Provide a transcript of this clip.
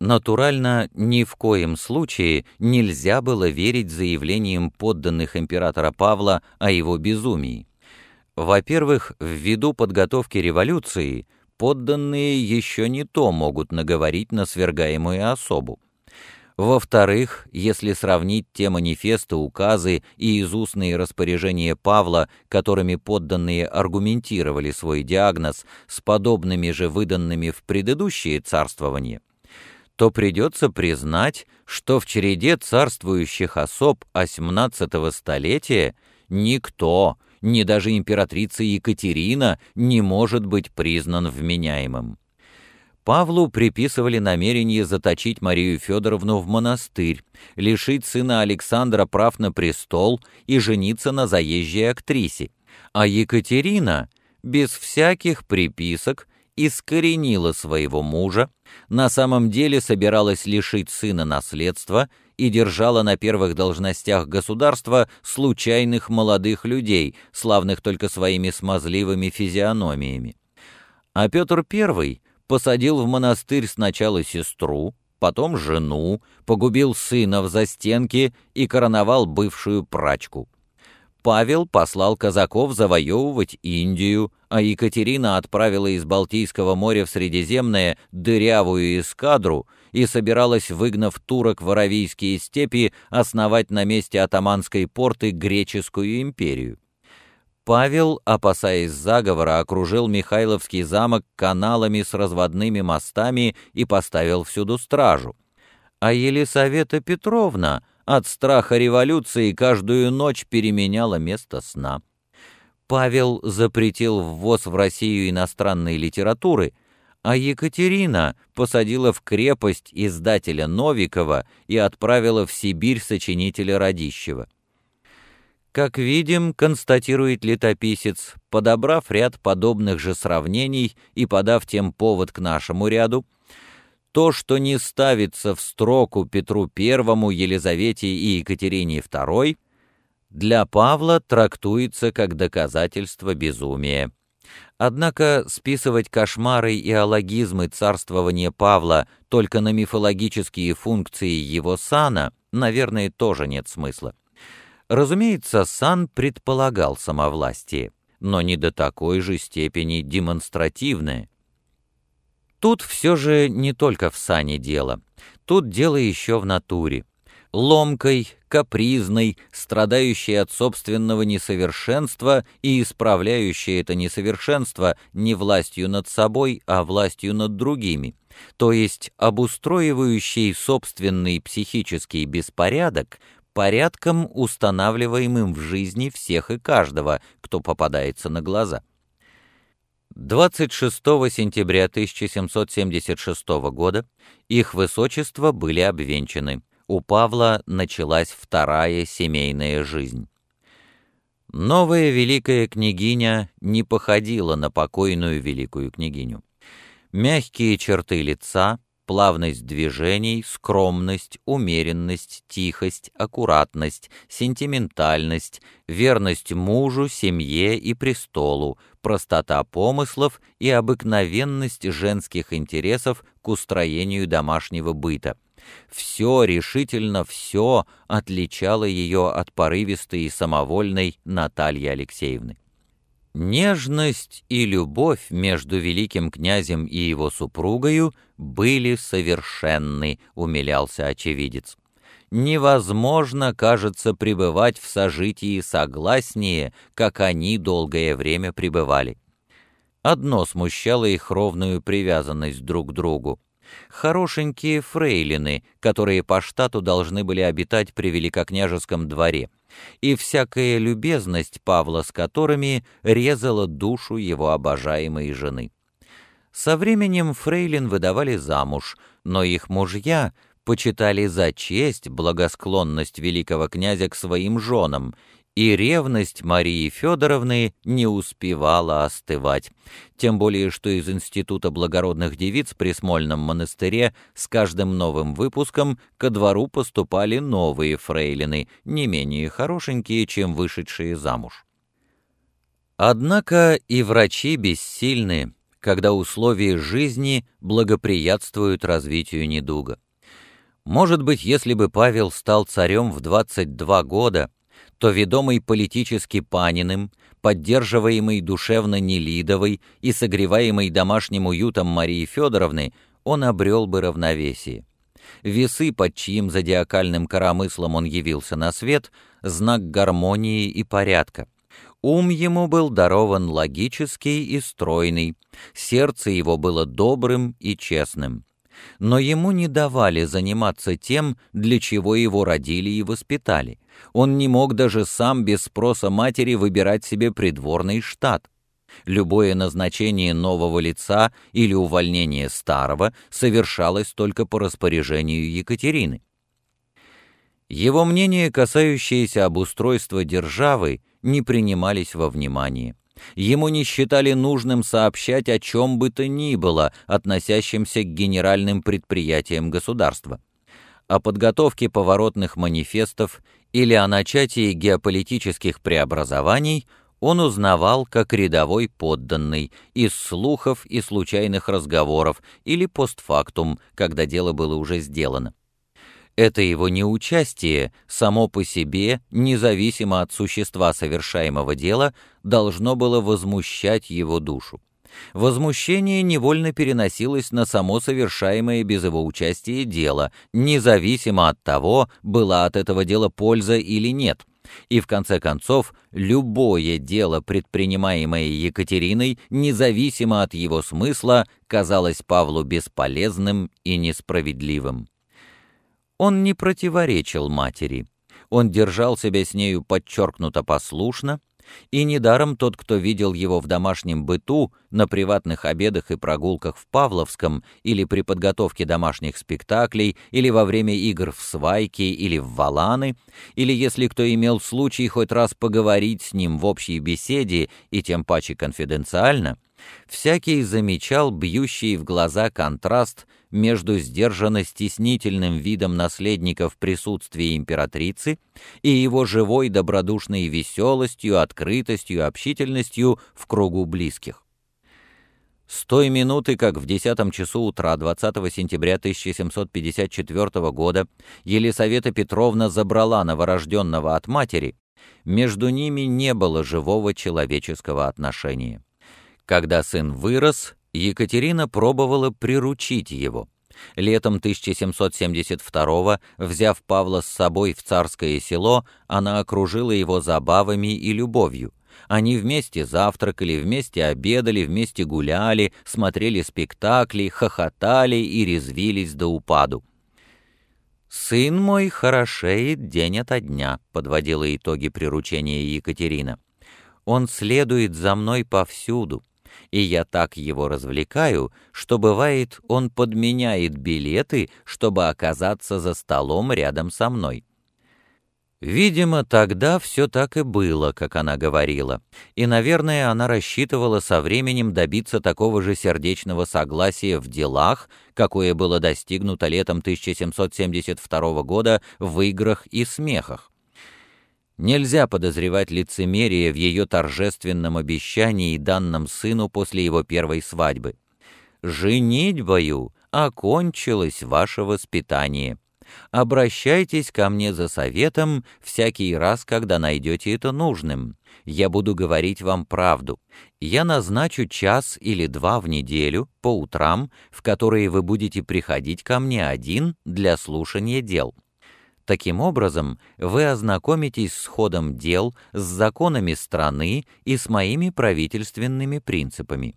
Натурально, ни в коем случае нельзя было верить заявлениям подданных императора Павла о его безумии. Во-первых, ввиду подготовки революции, подданные еще не то могут наговорить на свергаемую особу. Во-вторых, если сравнить те манифесты, указы и изустные распоряжения Павла, которыми подданные аргументировали свой диагноз, с подобными же выданными в предыдущие царствования, то придется признать, что в череде царствующих особ XVIII столетия никто, ни даже императрица Екатерина, не может быть признан вменяемым. Павлу приписывали намерение заточить Марию Федоровну в монастырь, лишить сына Александра прав на престол и жениться на заезжей актрисе, а Екатерина без всяких приписок искоренила своего мужа, на самом деле собиралась лишить сына наследства и держала на первых должностях государства случайных молодых людей, славных только своими смазливыми физиономиями. А Петр I посадил в монастырь сначала сестру, потом жену, погубил сына в застенке и короновал бывшую прачку. Павел послал казаков завоевывать Индию, а Екатерина отправила из Балтийского моря в Средиземное дырявую эскадру и собиралась, выгнав турок в Аравийские степи, основать на месте атаманской порты греческую империю. Павел, опасаясь заговора, окружил Михайловский замок каналами с разводными мостами и поставил всюду стражу. А Елисавета Петровна от страха революции каждую ночь переменяла место сна. Павел запретил ввоз в Россию иностранной литературы, а Екатерина посадила в крепость издателя Новикова и отправила в Сибирь сочинителя Радищева. Как видим, констатирует летописец, подобрав ряд подобных же сравнений и подав тем повод к нашему ряду, то, что не ставится в строку Петру I, Елизавете и Екатерине II, для Павла трактуется как доказательство безумия. Однако списывать кошмары и алогизмы царствования Павла только на мифологические функции его сана, наверное, тоже нет смысла. Разумеется, сан предполагал самовластие, но не до такой же степени демонстративное. Тут все же не только в сане дело. Тут дело еще в натуре. Ломкой, капризной, страдающей от собственного несовершенства и исправляющей это несовершенство не властью над собой, а властью над другими, то есть обустроивающей собственный психический беспорядок порядком, устанавливаемым в жизни всех и каждого, кто попадается на глаза. 26 сентября 1776 года их высочество были обвенчаны. У Павла началась вторая семейная жизнь. Новая великая княгиня не походила на покойную великую княгиню. Мягкие черты лица, плавность движений, скромность, умеренность, тихость, аккуратность, сентиментальность, верность мужу, семье и престолу, простота помыслов и обыкновенность женских интересов к устроению домашнего быта. Все, решительно все отличало ее от порывистой и самовольной Натальи Алексеевны. Нежность и любовь между великим князем и его супругою были совершенны, умилялся очевидец. Невозможно, кажется, пребывать в сожитии согласнее, как они долгое время пребывали. Одно смущало их ровную привязанность друг к другу. Хорошенькие фрейлины, которые по штату должны были обитать при великокняжеском дворе — и всякая любезность Павла с которыми резала душу его обожаемой жены. Со временем фрейлин выдавали замуж, но их мужья почитали за честь благосклонность великого князя к своим женам и ревность Марии Федоровны не успевала остывать, тем более что из Института благородных девиц при Смольном монастыре с каждым новым выпуском ко двору поступали новые фрейлины, не менее хорошенькие, чем вышедшие замуж. Однако и врачи бессильны, когда условия жизни благоприятствуют развитию недуга. Может быть, если бы Павел стал царем в 22 года, то ведомый политически Паниным, поддерживаемый душевно Нелидовой и согреваемый домашним уютом Марии Федоровны, он обрел бы равновесие. Весы, под чьим зодиакальным коромыслом он явился на свет, знак гармонии и порядка. Ум ему был дарован логический и стройный, сердце его было добрым и честным но ему не давали заниматься тем, для чего его родили и воспитали. Он не мог даже сам без спроса матери выбирать себе придворный штат. Любое назначение нового лица или увольнение старого совершалось только по распоряжению Екатерины. Его мнения, касающиеся обустройства державы, не принимались во внимание. Ему не считали нужным сообщать о чем бы то ни было, относящемся к генеральным предприятиям государства. О подготовке поворотных манифестов или о начатии геополитических преобразований он узнавал как рядовой подданный из слухов и случайных разговоров или постфактум, когда дело было уже сделано. Это его неучастие, само по себе, независимо от существа совершаемого дела, должно было возмущать его душу. Возмущение невольно переносилось на само совершаемое без его участия дело, независимо от того, была от этого дела польза или нет. И в конце концов, любое дело, предпринимаемое Екатериной, независимо от его смысла, казалось Павлу бесполезным и несправедливым. Он не противоречил матери. Он держал себя с нею подчеркнуто послушно, и недаром тот, кто видел его в домашнем быту, на приватных обедах и прогулках в Павловском, или при подготовке домашних спектаклей, или во время игр в свайки или в валаны, или если кто имел случай хоть раз поговорить с ним в общей беседе и тем паче конфиденциально, всякий замечал бьющий в глаза контраст между сдержанно стеснительным видом наследника в присутствии императрицы и его живой добродушной веселостью, открытостью, общительностью в кругу близких. С той минуты, как в десятом часу утра 20 сентября 1754 года Елисавета Петровна забрала новорожденного от матери, между ними не было живого человеческого отношения. Когда сын вырос, Екатерина пробовала приручить его. Летом 1772 взяв Павла с собой в царское село, она окружила его забавами и любовью. Они вместе завтракали, вместе обедали, вместе гуляли, смотрели спектакли, хохотали и резвились до упаду. «Сын мой хорошеет день ото дня», — подводила итоги приручения Екатерина. «Он следует за мной повсюду и я так его развлекаю, что бывает, он подменяет билеты, чтобы оказаться за столом рядом со мной. Видимо, тогда все так и было, как она говорила, и, наверное, она рассчитывала со временем добиться такого же сердечного согласия в делах, какое было достигнуто летом 1772 года в играх и смехах. Нельзя подозревать лицемерие в ее торжественном обещании данном сыну после его первой свадьбы. «Женитьбою окончилось ваше воспитание. Обращайтесь ко мне за советом всякий раз, когда найдете это нужным. Я буду говорить вам правду. Я назначу час или два в неделю, по утрам, в которые вы будете приходить ко мне один для слушания дел». Таким образом, вы ознакомитесь с ходом дел, с законами страны и с моими правительственными принципами.